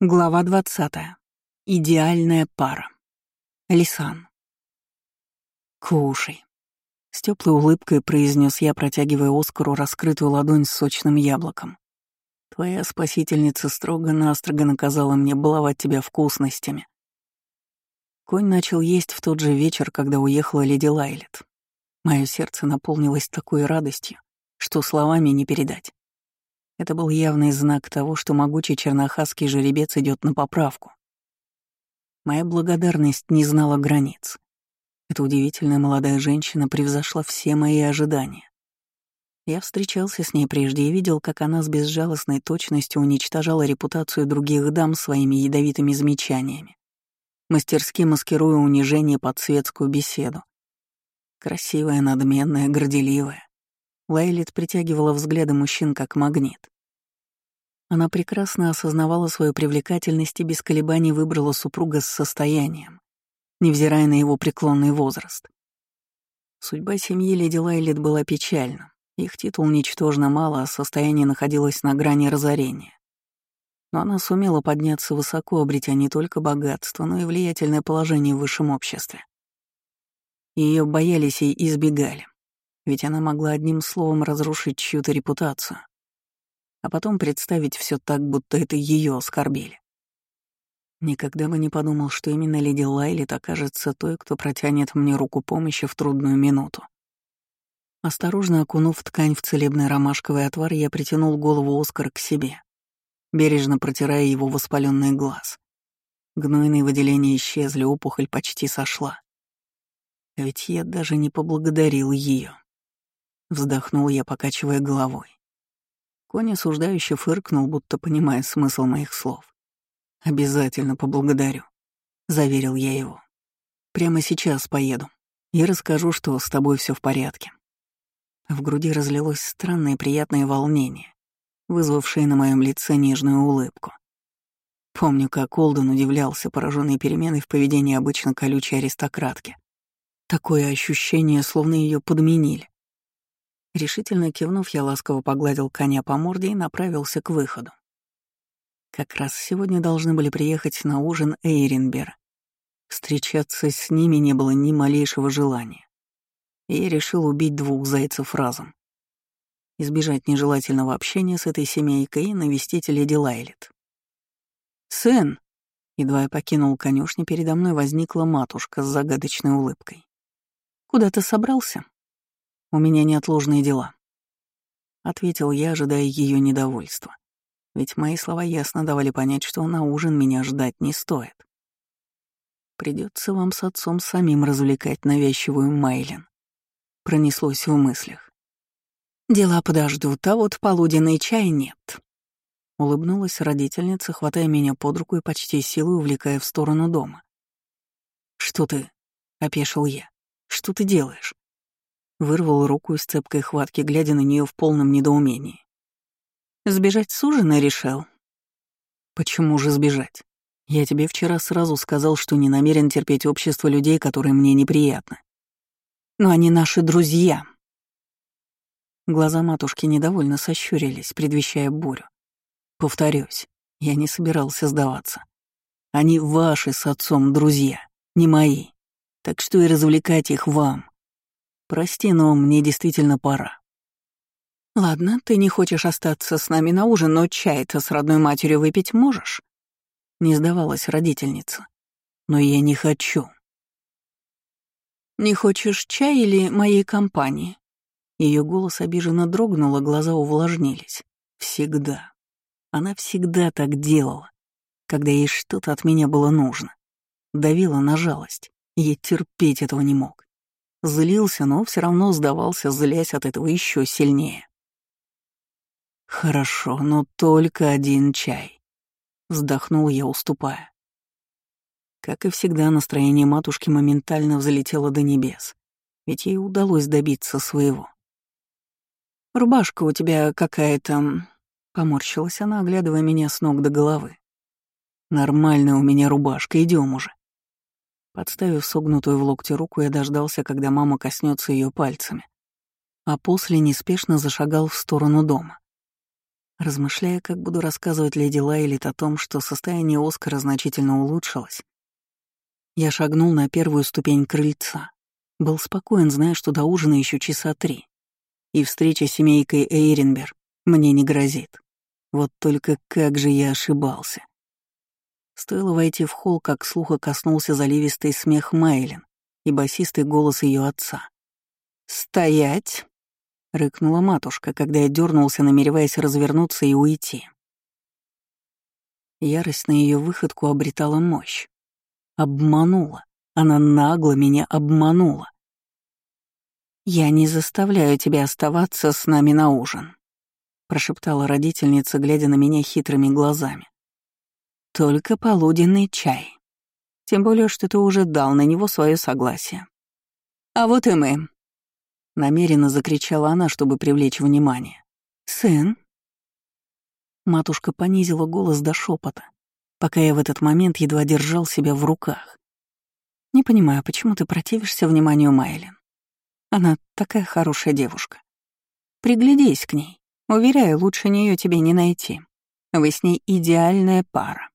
Глава 20. Идеальная пара. Лисан. «Кушай», — с теплой улыбкой произнес я, протягивая Оскару раскрытую ладонь с сочным яблоком. «Твоя спасительница строго-настрого наказала мне баловать тебя вкусностями». Конь начал есть в тот же вечер, когда уехала леди Лайлет. Мое сердце наполнилось такой радостью, что словами не передать. Это был явный знак того, что могучий чернохасский жеребец идет на поправку. Моя благодарность не знала границ. Эта удивительная молодая женщина превзошла все мои ожидания. Я встречался с ней прежде и видел, как она с безжалостной точностью уничтожала репутацию других дам своими ядовитыми замечаниями, мастерски маскируя унижение под светскую беседу. Красивая, надменная, горделивая. Лайлит притягивала взгляды мужчин как магнит. Она прекрасно осознавала свою привлекательность и без колебаний выбрала супруга с состоянием, невзирая на его преклонный возраст. Судьба семьи леди Лайлит была печальна. Их титул ничтожно мало, а состояние находилось на грани разорения. Но она сумела подняться высоко, обретя не только богатство, но и влиятельное положение в высшем обществе. Ее боялись и избегали ведь она могла одним словом разрушить чью-то репутацию, а потом представить все так, будто это ее оскорбили. Никогда бы не подумал, что именно леди Лайлит окажется той, кто протянет мне руку помощи в трудную минуту. Осторожно окунув ткань в целебный ромашковый отвар, я притянул голову Оскара к себе, бережно протирая его воспаленный глаз. Гнойные выделения исчезли, опухоль почти сошла. Ведь я даже не поблагодарил ее. Вздохнул я, покачивая головой. Конь осуждающе фыркнул, будто понимая смысл моих слов. «Обязательно поблагодарю», — заверил я его. «Прямо сейчас поеду и расскажу, что с тобой все в порядке». В груди разлилось странное приятное волнение, вызвавшее на моем лице нежную улыбку. Помню, как Олден удивлялся, пораженной переменой в поведении обычно колючей аристократки. Такое ощущение, словно ее подменили. Решительно кивнув, я ласково погладил коня по морде и направился к выходу. Как раз сегодня должны были приехать на ужин Эйренбер. Встречаться с ними не было ни малейшего желания. И я решил убить двух зайцев разом. Избежать нежелательного общения с этой семейкой и навестить леди Лайлет. «Сын!» Едва я покинул конюшни, передо мной возникла матушка с загадочной улыбкой. «Куда ты собрался?» У меня неотложные дела. Ответил я, ожидая ее недовольства. Ведь мои слова ясно давали понять, что на ужин меня ждать не стоит. Придется вам с отцом самим развлекать навязчивую Майлин. Пронеслось в мыслях. Дела подождут, а вот полуденный чай нет. Улыбнулась родительница, хватая меня под руку и почти силой увлекая в сторону дома. «Что ты?» — опешил я. «Что ты делаешь?» Вырвал руку из цепкой хватки, глядя на нее в полном недоумении. «Сбежать с ужина решил?» «Почему же сбежать? Я тебе вчера сразу сказал, что не намерен терпеть общество людей, которые мне неприятны. Но они наши друзья». Глаза матушки недовольно сощурились, предвещая бурю. Повторюсь, я не собирался сдаваться. Они ваши с отцом друзья, не мои. Так что и развлекать их вам. Прости, но мне действительно пора. Ладно, ты не хочешь остаться с нами на ужин, но чай-то с родной матерью выпить можешь? Не сдавалась родительница. Но я не хочу. Не хочешь чай или моей компании? Ее голос обиженно дрогнул, а глаза увлажнились. Всегда. Она всегда так делала, когда ей что-то от меня было нужно. Давила на жалость, я терпеть этого не мог. Злился, но все равно сдавался, злясь от этого еще сильнее. «Хорошо, но только один чай», — вздохнул я, уступая. Как и всегда, настроение матушки моментально взлетело до небес, ведь ей удалось добиться своего. «Рубашка у тебя какая-то...» — поморщилась она, оглядывая меня с ног до головы. «Нормальная у меня рубашка, идем уже». Подставив согнутую в локте руку, я дождался, когда мама коснется ее пальцами, а после неспешно зашагал в сторону дома. Размышляя, как буду рассказывать леди Лайлит о том, что состояние Оскара значительно улучшилось, я шагнул на первую ступень крыльца. Был спокоен, зная, что до ужина еще часа три. И встреча с семейкой Эйренбер мне не грозит. Вот только как же я ошибался. Стоило войти в холл, как слуха коснулся заливистый смех Майлен и басистый голос ее отца. «Стоять!» — рыкнула матушка, когда я дернулся, намереваясь развернуться и уйти. Ярость на ее выходку обретала мощь. Обманула. Она нагло меня обманула. «Я не заставляю тебя оставаться с нами на ужин», — прошептала родительница, глядя на меня хитрыми глазами. «Только полуденный чай. Тем более, что ты уже дал на него свое согласие. А вот и мы», Намеренно закричала она, чтобы привлечь внимание. «Сын?» Матушка понизила голос до шепота, пока я в этот момент едва держал себя в руках. «Не понимаю, почему ты противишься вниманию Майлен? Она такая хорошая девушка. Приглядись к ней. Уверяю, лучше нее тебе не найти. Вы с ней идеальная пара».